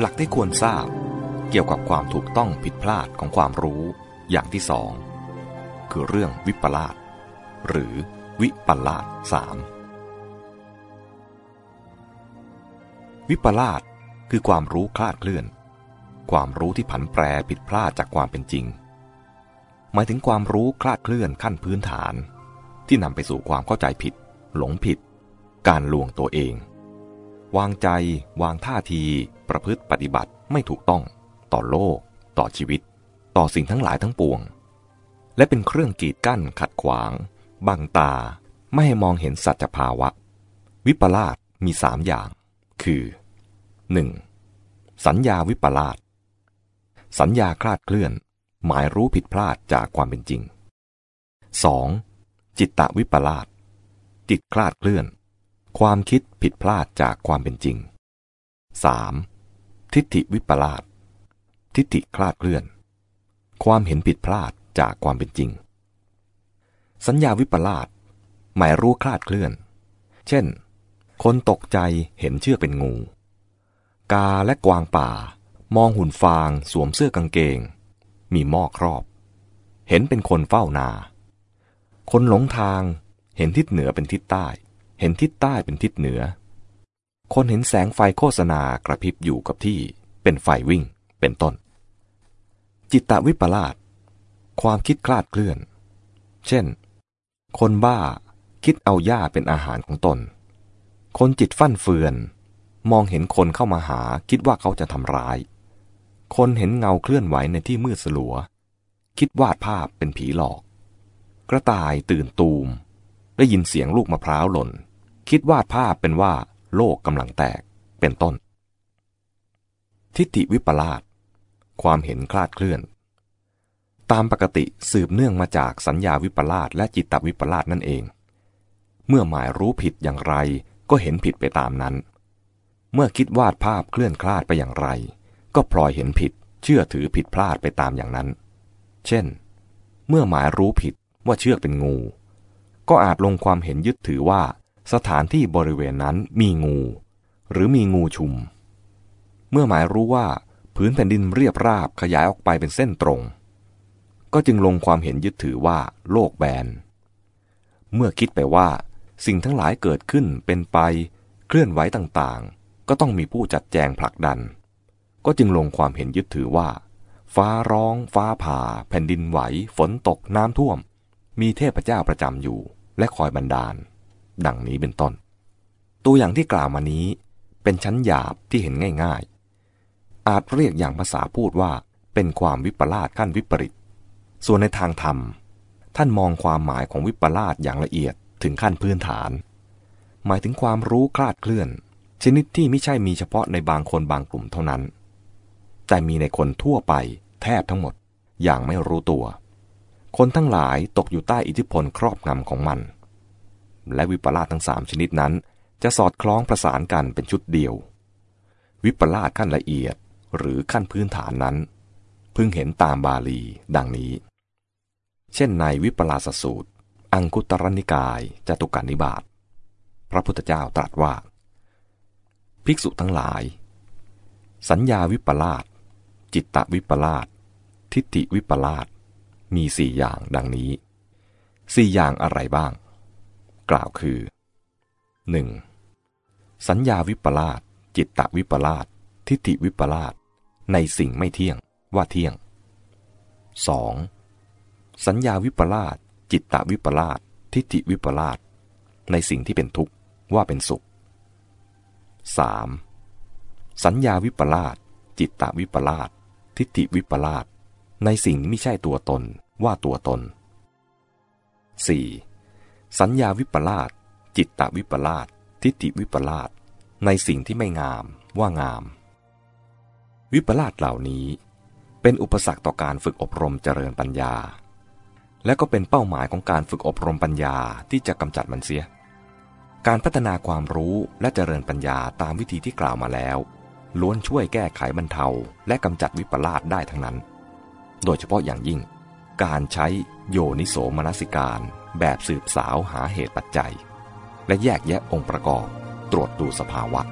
หลักที่ควรทราบ เกี่ยวกับความถูกต้องผิดพลาดของความรู้อย่างที่สองคือเรื่องวิปลาสหรือวิปลาสสามวิปลาสคือความรู้คลาดเคลื่อน ความรู้ที่ผันแปรผิดพลาดจากความเป็นจริง หมายถึงความรู้คลาดเคลื่อนขั้นพื้นฐาน ที่นำไปสู่ความเข้าใจผิด หลงผิด การลวงตัวเอง วางใจ วางท่าที ประพฤติปฏิบัติไม่ถูกต้อง ต่อโลก ต่อชีวิต ต่อสิ่งทั้งหลายทั้งปวง และเป็นเครื่องกีดกั้นขัดขวาง บังตา ไม่ให้มองเห็นสัจภาวะ วิปลาสมีสามอย่าง คือ 1. สัญญาวิปลาสสัญญาคลาดเคลื่อน หมายรู้ผิดพลาดจากความเป็นจริง 2. จิตตวิปลาสจิตคลาดเคลื่อน ความคิดผิดพลาดจากความเป็นจริง 3. ทิฏฐิวิปลาสทิฏฐิคลาดเคลื่อน ความเห็นผิดพลาดจากความเป็นจริง สัญญาวิปลาสหมายรู้คลาดเคลื่อน เช่น คนตกใจเห็นเชือกเป็นงู กาและกวางป่า มองหุ่นฟางสวมเสื้อกางเกง มีหม้อครอบ เห็นเป็นคนเฝ้านา คนหลงทางเห็นทิศเหนือเป็นทิศใต้ เห็นทิศใต้เป็นทิศเหนือ คนเห็นแสงไฟโฆษณากระพริบอยู่กับที่ เป็นไฟวิ่ง เป็นต้น จิตตวิปลาส ความคิดคลาดเคลื่อน เช่น คนบ้าคิดเอาหญ้าเป็นอาหารของตน คนจิตฟั่นเฟือน มองเห็นคนเข้ามาหาคิดว่าเขาจะทำร้าย คนเห็นเงาเคลื่อนไหวในที่มืดสลัว คิดวาดภาพเป็นผีหลอก กระต่ายตื่นตูม ได้ยินเสียงลูกมะพร้าวหล่น คิดวาดภาพเป็นว่าโลกกำลังแตกเป็นต้น ทิฏฐิวิปลาสความเห็นคลาดเคลื่อน ตามปกติสืบเนื่องมาจากสัญญาวิปลาสและจิตตวิปลาสนั่นเอง เมื่อหมายรู้ผิดอย่างไรก็เห็นผิดไปตามนั้น เมื่อคิดวาดภาพเคลื่อนคลาดไปอย่างไร ก็พลอยเห็นผิด เชื่อถือผิดพลาดไปตามอย่างนั้น เช่น เมื่อหมายรู้ผิดว่าเชือกเป็นงู ก็อาจลงความเห็นยึดถือว่า สถานที่บริเวณนั้นมีงู หรือมีงูชุม เมื่อหมายรู้ว่าพื้นแผ่นดินเรียบราบขยายออกไปเป็นเส้นตรง ก็จึงลงความเห็นยึดถือว่าโลกแบน เมื่อคิดไปว่าสิ่งทั้งหลายเกิดขึ้นเป็นไปเคลื่อนไหวต่างๆ ก็ต้องมีผู้จัดแจงผลักดัน ก็จึงลงความเห็นยึดถือว่า ฟ้าร้อง ฟ้าผ่า แผ่นดินไหว ฝนตกน้ำท่วม มีเทพเจ้าประจำอยู่และคอยบันดาล ดังนี้เป็นต้น ตัวอย่างที่กล่าวมานี้เป็นชั้นหยาบที่เห็นง่ายๆ อาจเรียกอย่างภาษาพูดว่าเป็นความวิปลาสขั้นวิปริต ส่วนในทางธรรม ท่านมองความหมายของวิปลาสอย่างละเอียดถึงขั้นพื้นฐาน หมายถึงความรู้คลาดเคลื่อน ชนิดที่ไม่ใช่มีเฉพาะในบางคนบางกลุ่มเท่านั้น แต่มีในคนทั่วไปแทบทั้งหมดอย่างไม่รู้ตัว คนทั้งหลายตกอยู่ใต้อิทธิพลครอบงำของมัน และวิปลาสทั้งสามชนิดนั้น จะสอดคล้องประสานกันเป็นชุดเดียว วิปลาสขั้นละเอียดหรือขั้นพื้นฐานนั้น พึงเห็นตามบาลีดังนี้ เช่นในวิปลาสสูตร อังคุตรนิกายจตุการนิบาตพระพุทธเจ้าตรัสว่า ภิกษุทั้งหลาย สัญญาวิปลาสจิตตวิปลาสทิฏฐิวิปลาสมีสี่อย่างดังนี้สี่อย่างอะไรบ้าง กล่าวคือ 1. สัญญาวิปลาสจิตตวิปลาสทิฏฐิวิปลาสในสิ่งไม่เที่ยงว่าเที่ยง 2. สัญญาวิปลาสจิตตวิปลาสทิฏฐิวิปลาสในสิ่งที่เป็นทุกข์ว่าเป็นสุข 3. สัญญาวิปลาสจิตตวิปลาสทิฏฐิวิปลาสในสิ่งไม่ใช่ตัวตนว่าตัวตน 4. สัญญาวิปลาสจิตตวิปลาสทิฏฐิวิปลาสในสิ่งที่ไม่งามว่างาม วิปลาสเหล่านี้ เป็นอุปสรรคต่อการฝึกอบรมเจริญปัญญา และก็เป็นเป้าหมายของการฝึกอบรมปัญญาที่จะกำจัดมันเสีย การพัฒนาความรู้และเจริญปัญญาตามวิธีที่กล่าวมาแล้ว ล้วนช่วยแก้ไขบรรเทาและกำจัดวิปลาสได้ทั้งนั้น โดยเฉพาะอย่างยิ่ง การใช้โยนิโสมนสิการ แบบสืบสาวหาเหตุปัจจัย และแยกแยะองค์ประกอบ ตรวจดูสภาวะ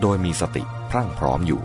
โดยมีสติพรั่งพร้อมอยู่